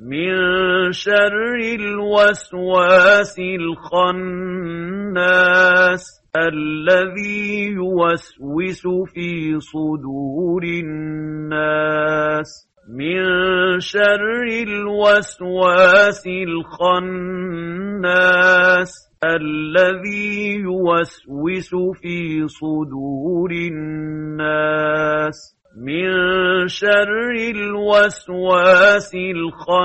من شر الوسواس الخناس الذي يوسوس في صدور الناس. من شر الوسواس الخناس الذي يوسوس في صدور الناس. من شر الوسواس الخناس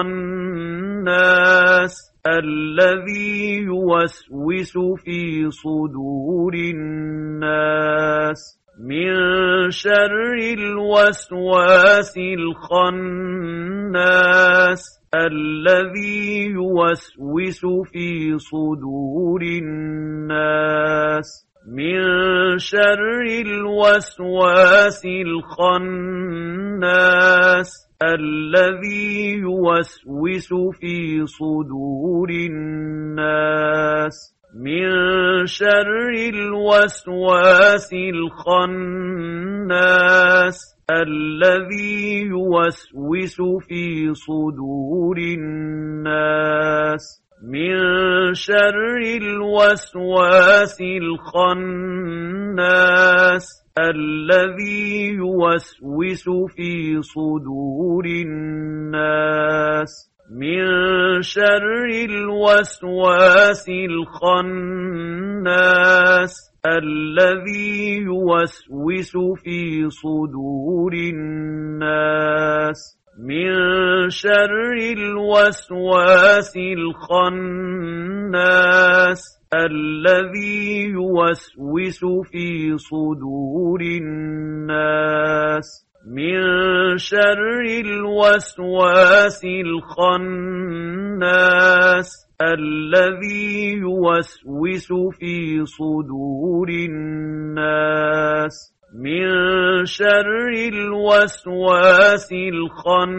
الذي يوسوس في صدور الناس. من شر الوسواس الخناس الذي يوسوس في صدور الناس. من شر الوسواس الخناس الذي يوسوس في صدور الناس. من شر الوسواس الخناس الذي يوسوس في صدور الناس. من شر الوسواس الخناس الذي يوسوس في صدور الناس. من شر الوسواس الخناس الذي يوسوس في صدور الناس. من شر الوسواس الخناس الذي يوسوس في صدور الناس. من شر الوسواس الخناس الذي يوسوس في صدور الناس. من شر الوسواس الخناس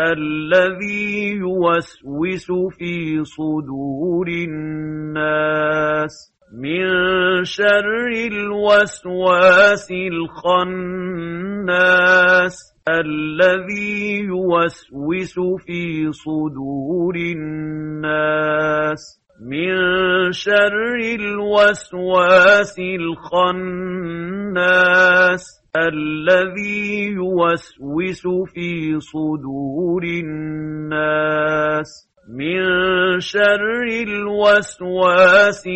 الذي يوسوس في صدور الناس. من شر الوسواس الخناس الذي يوسوس في صدور الناس. من شر الوسواس الخناس الذي يوسوس في صدور الناس. من شر الوسواس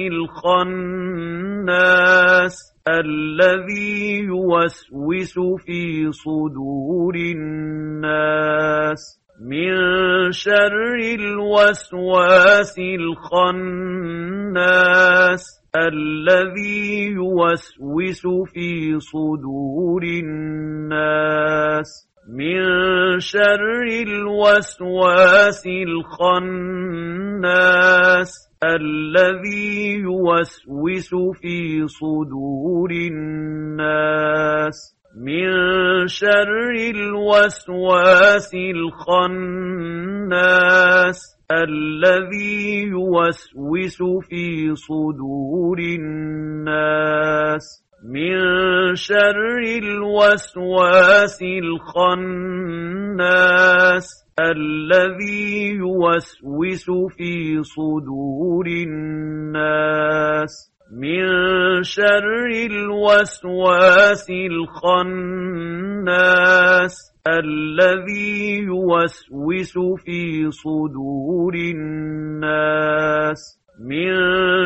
الخناس الذي يوسوس في صدور الناس. من شر الوسواس الخناس الذي يوسوس في صدور الناس. من شر الوسواس الخناس الذي يوسوس في صدور الناس. من شر الوسواس الخناس الذي يوسوس في صدور الناس. من شر الوسواس الخناس الذي يوسوس في صدور الناس. من شر الوسواس الخناس الذي يوسوس في صدور الناس. من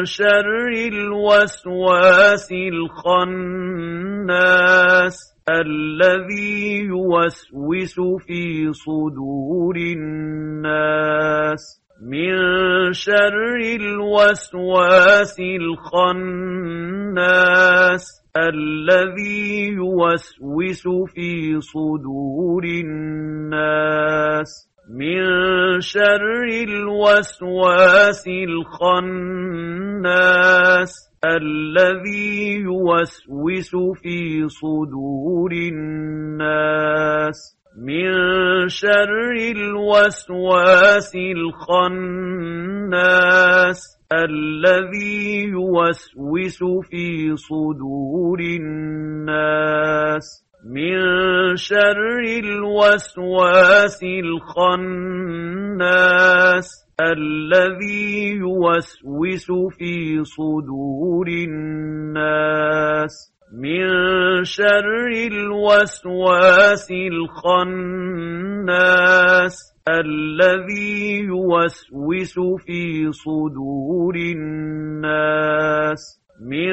شر الوسواس الخناس الذي يوسوس في صدور الناس. من شر الوسواس الخناس الذي يوسوس في صدور الناس. من شر الوسواس الخناس الذي يوسوس في صدور الناس. شر الوسواس الخناس الذي يوسوس في صدور الناس. من شر الوسواس الخناس الذي يوسوس في صدور الناس. من شر الوسواس الخناس الذي يوسوس في صدور الناس. من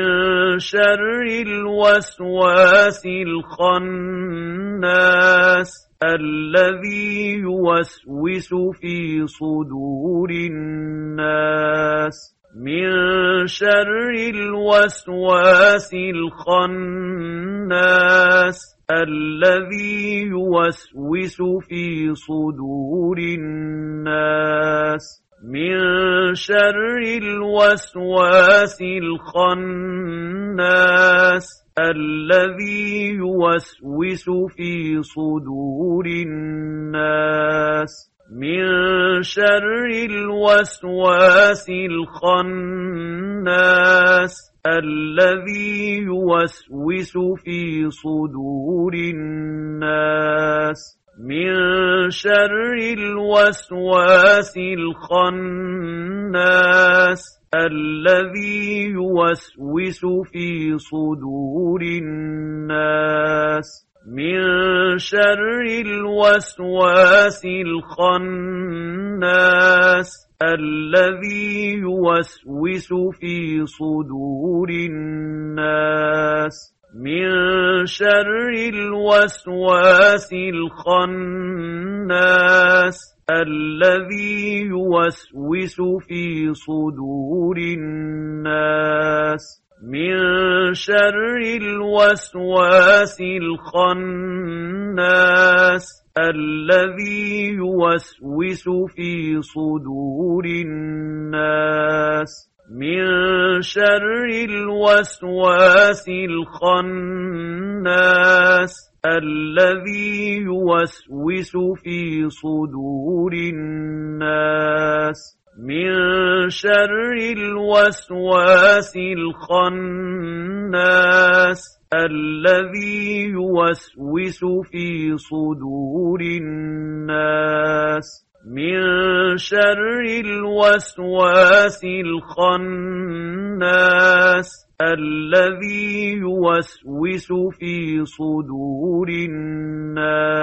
شر الوسواس الخناس الذي يوسوس في صدور الناس. من شر الوسواس الخناس الذي يوسوس في صدور الناس. من شر الوسواس الخناس الذي يوسوس في صدور الناس. من شر الوسواس الخناس الذي يوسوس في صدور الناس. من شر الوسواس الخناس الذي يوسوس في صدور الناس. من شر الوسواس الخناس الذي يوسوس في صدور الناس. من شر الوسواس الخناس الذي يوسوس في صدور الناس. من شر الوسواس الخناس الذي يوسوس في صدور الناس. من شر الوسواس الخناس الذي يوسوس في صدور الناس. من شر الوسواس الخناس الذي يوسوس في صدور الناس. من شر الوسواس الخناس الذي يوسوس في صدور الناس.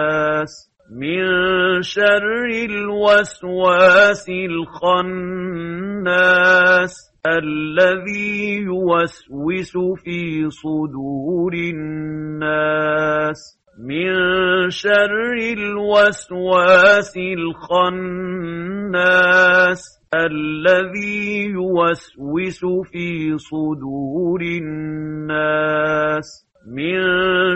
من شر الوسواس الخناس الذي يوسوس في صدور الناس. من شر الوسواس الخناس الذي يوسوس في صدور الناس. من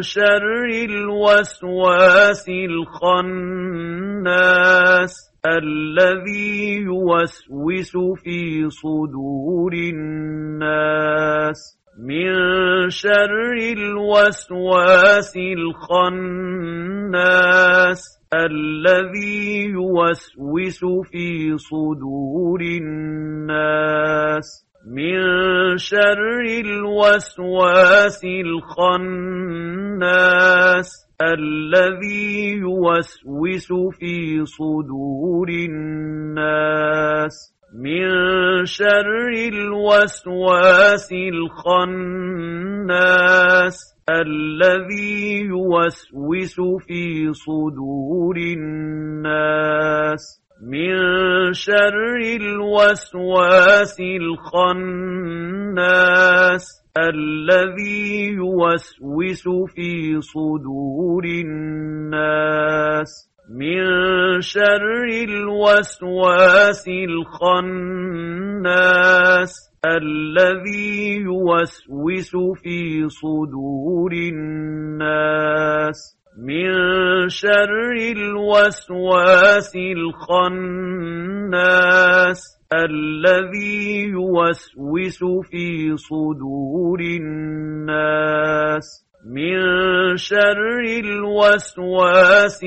شر الوسواس الخناس الذي يوسوس في صدور الناس. من شر الوسواس الخناس الذي يوسوس في صدور الناس. من شر الوسواس الخناس الذي يوسوس في صدور الناس. من شر الوسواس الخناس الذي يوسوس في صدور الناس. من شر الوسواس الخناس الذي يوسوس في صدور الناس. من شر الوسواس الخناس الذي يوسوس في صدور الناس. من شر الوسواس الخناس الذي يوسوس في صدور الناس. من شر الوسواس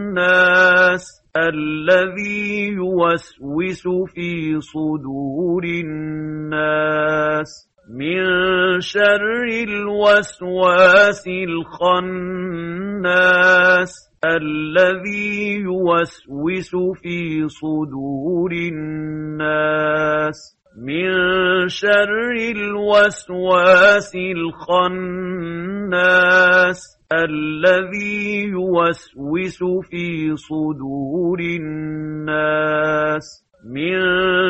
الخناس الذي يوسوس في صدور الناس. من شر الوسواس الخناس الذي يوسوس في صدور الناس. من شر الوسواس الخناس الذي يوسوس في صدور الناس. من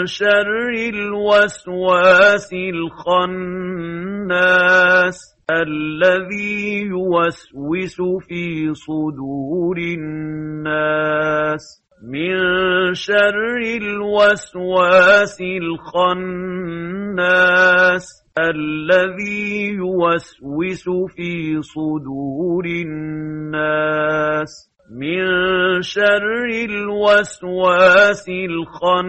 شر الوسواس الخناس الذي يوسوس في صدور الناس. من شر الوسواس الخناس الذي يوسوس في صدور الناس. من شر الوسواس الخناس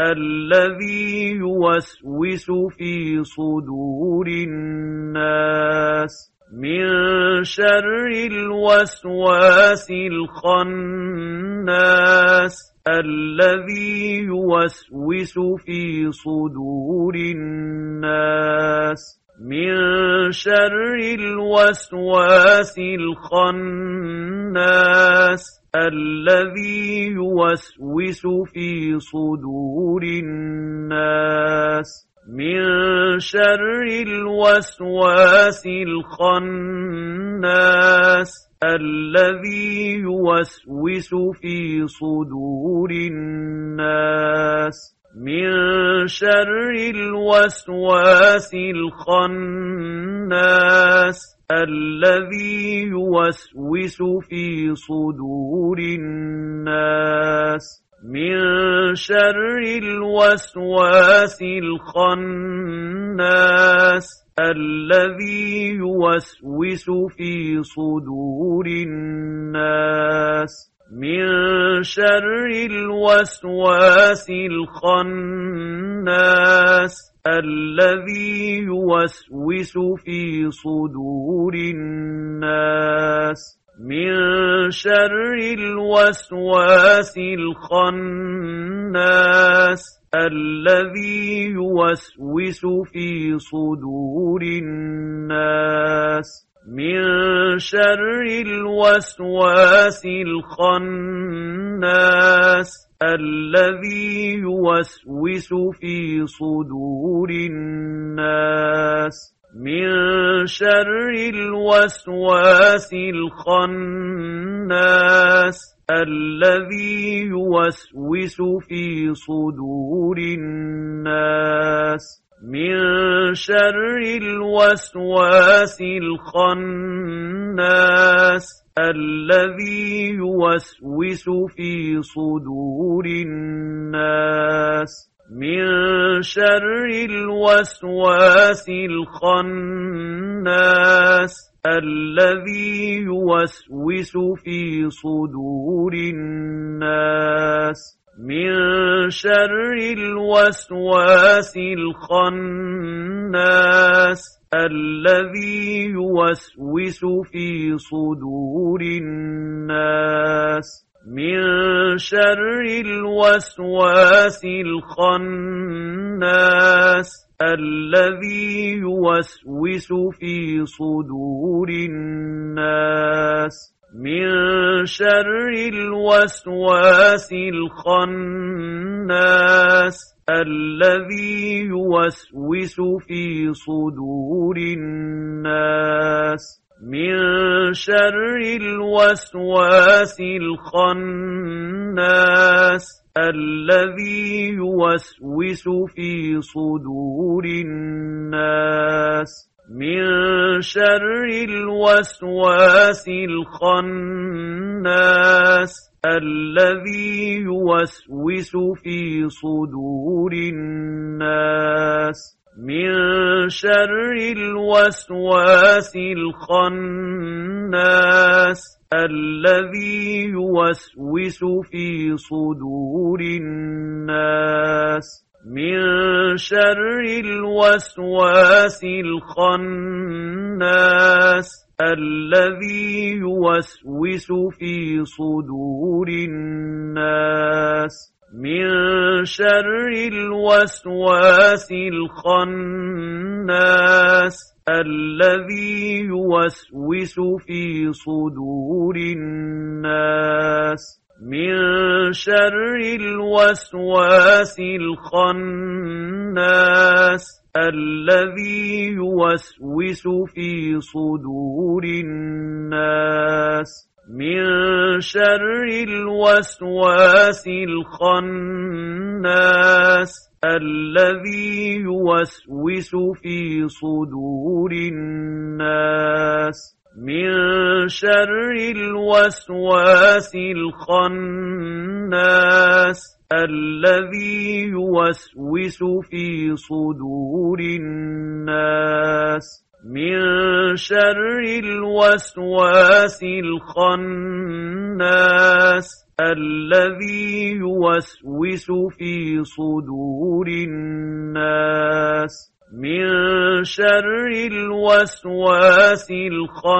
الذي يوسوس في صدور الناس. من شر الوسواس الخناس الذي يوسوس في صدور الناس. من شر الوسواس الخناس الذي يوسوس في صدور الناس. من شر الوسواس الخناس الذي يوسوس في صدور الناس. من شر الوسواس الخناس الذي يوسوس في صدور الناس. من شر الوسواس الخناس الذي يوسوس في صدور الناس. من شر الوسواس الخناس الذي يوسوس في صدور الناس. من شر الوسواس الخناس الذي يوسوس في صدور الناس. من شر الوسواس الخناس الذي يوسوس في صدور الناس. من شر الوسواس الخناس الذي يوسوس في صدور الناس. من شر الوسواس الخناس الذي يوسوس في صدور الناس. من شر الوسواس الخناس الذي يوسوس في صدور الناس. من شر الوسواس الخناس الذي يوسوس في صدور الناس. من شر الوسواس الخناس الذي يوسوس في صدور الناس. من شر الوسواس الخناس الذي يوسوس في صدور الناس. من شر الوسواس الخناس الذي يوسوس في صدور الناس. من شر الوسواس الخناس الذي يوسوس في صدور الناس. من شر الوسواس الخناس الذي يوسوس في صدور الناس. من شر الوسواس الخناس الذي يوسوس في صدور الناس. من شر الوسواس الخناس الذي يوسوس في صدور الناس. من شر الوسواس الخناس الذي يوسوس في صدور الناس. من شر الوسواس الخناس الذي يوسوس في صدور الناس. شر الوسواس الخناس الذي يوسوس في صدور الناس. من شر الوسواس الخناس الذي يوسوس في صدور الناس. من شر الوسواس الخناس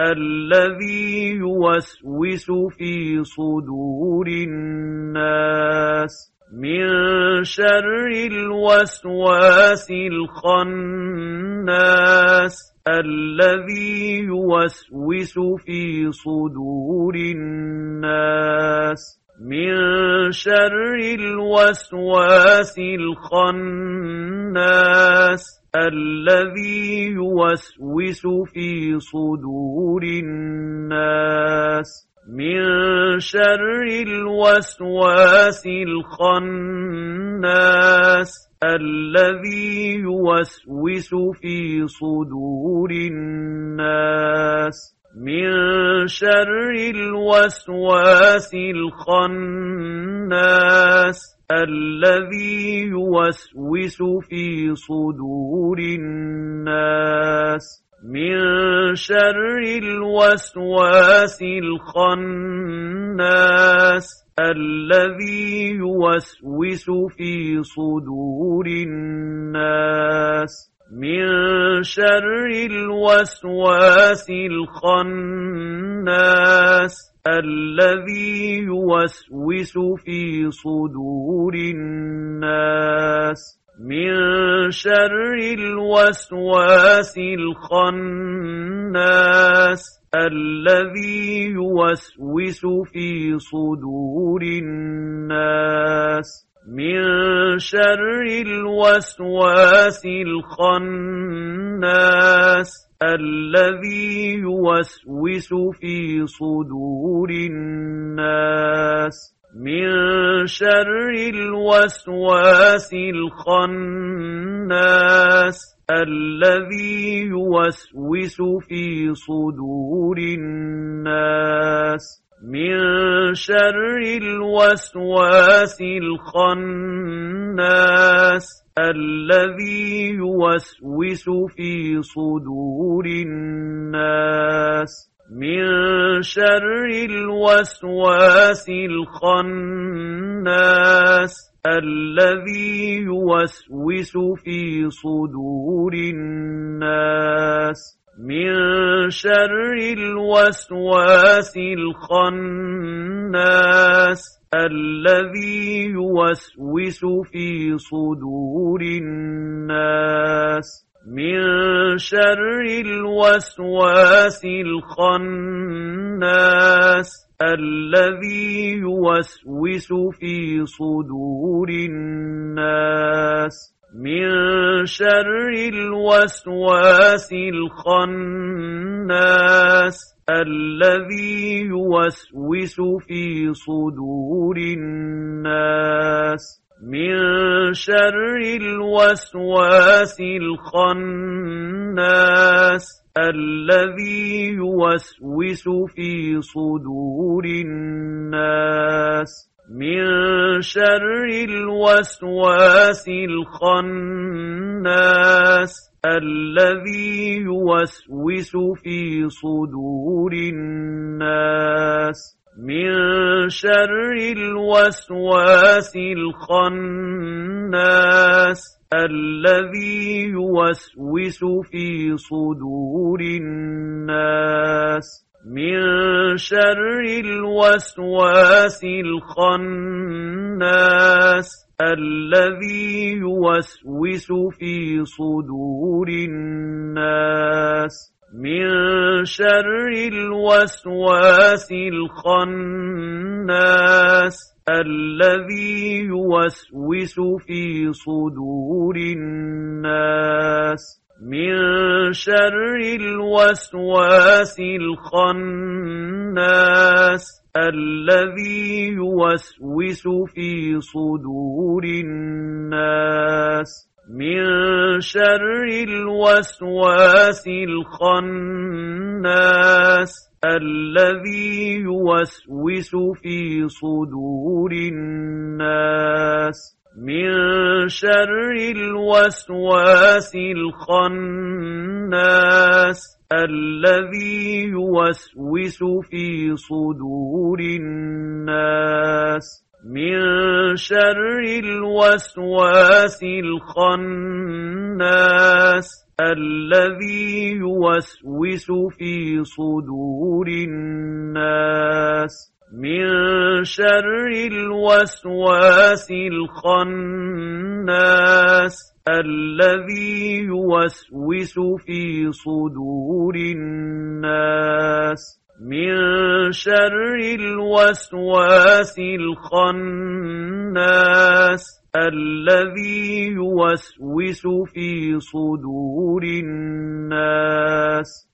الذي يوسوس في صدور الناس. من شر الوسواس الخناس الذي يوسوس في صدور الناس. من شر الوسواس الخناس الذي يوسوس في صدور الناس. من شر الوسواس الخناس الذي يوسوس في صدور الناس. من شر الوسواس الخناس الذي يوسوس في صدور الناس. من شر الوسواس الخناس الذي يوسوس في صدور الناس. من شر الوسواس الخناس الذي يوسوس في صدور الناس. من شر الوسواس الخناس الذي يوسوس في صدور الناس. من شر الوسواس الخناس الذي يوسوس في صدور الناس. من شر الوسواس الخناس الذي يوسوس في صدور الناس. من شر الوسواس الخناس الذي يوسوس في صدور الناس. من شر الوسواس الخناس الذي يوسوس في صدور الناس. من شر الوسواس الخناس الذي يوسوس في صدور الناس. من شر الوسواس الخناس الذي يوسوس في صدور الناس. من شر الوسواس الخناس الذي يوسوس في صدور الناس. من شر الوسواس الخناس الذي يوسوس في صدور الناس. من شر الوسواس الخناس الذي يوسوس في صدور الناس. من شر الوسواس الخناس الذي يوسوس في صدور الناس. من شر الوسواس الخناس الذي يوسوس في صدور الناس. من شر الوسواس الخناس الذي يوسوس في صدور الناس. من شر الوسواس الخناس الذي يوسوس في صدور الناس. من شر الوسواس الخناس الذي يوسوس في صدور الناس. من شر الوسواس الخناس الذي يوسوس في صدور الناس. من شر الوسواس الخناس الذي يوسوس في صدور الناس. من شر الوسواس الخناس الذي يوسوس في صدور الناس. من شر الوسواس الخناس الذي يوسوس في صدور الناس.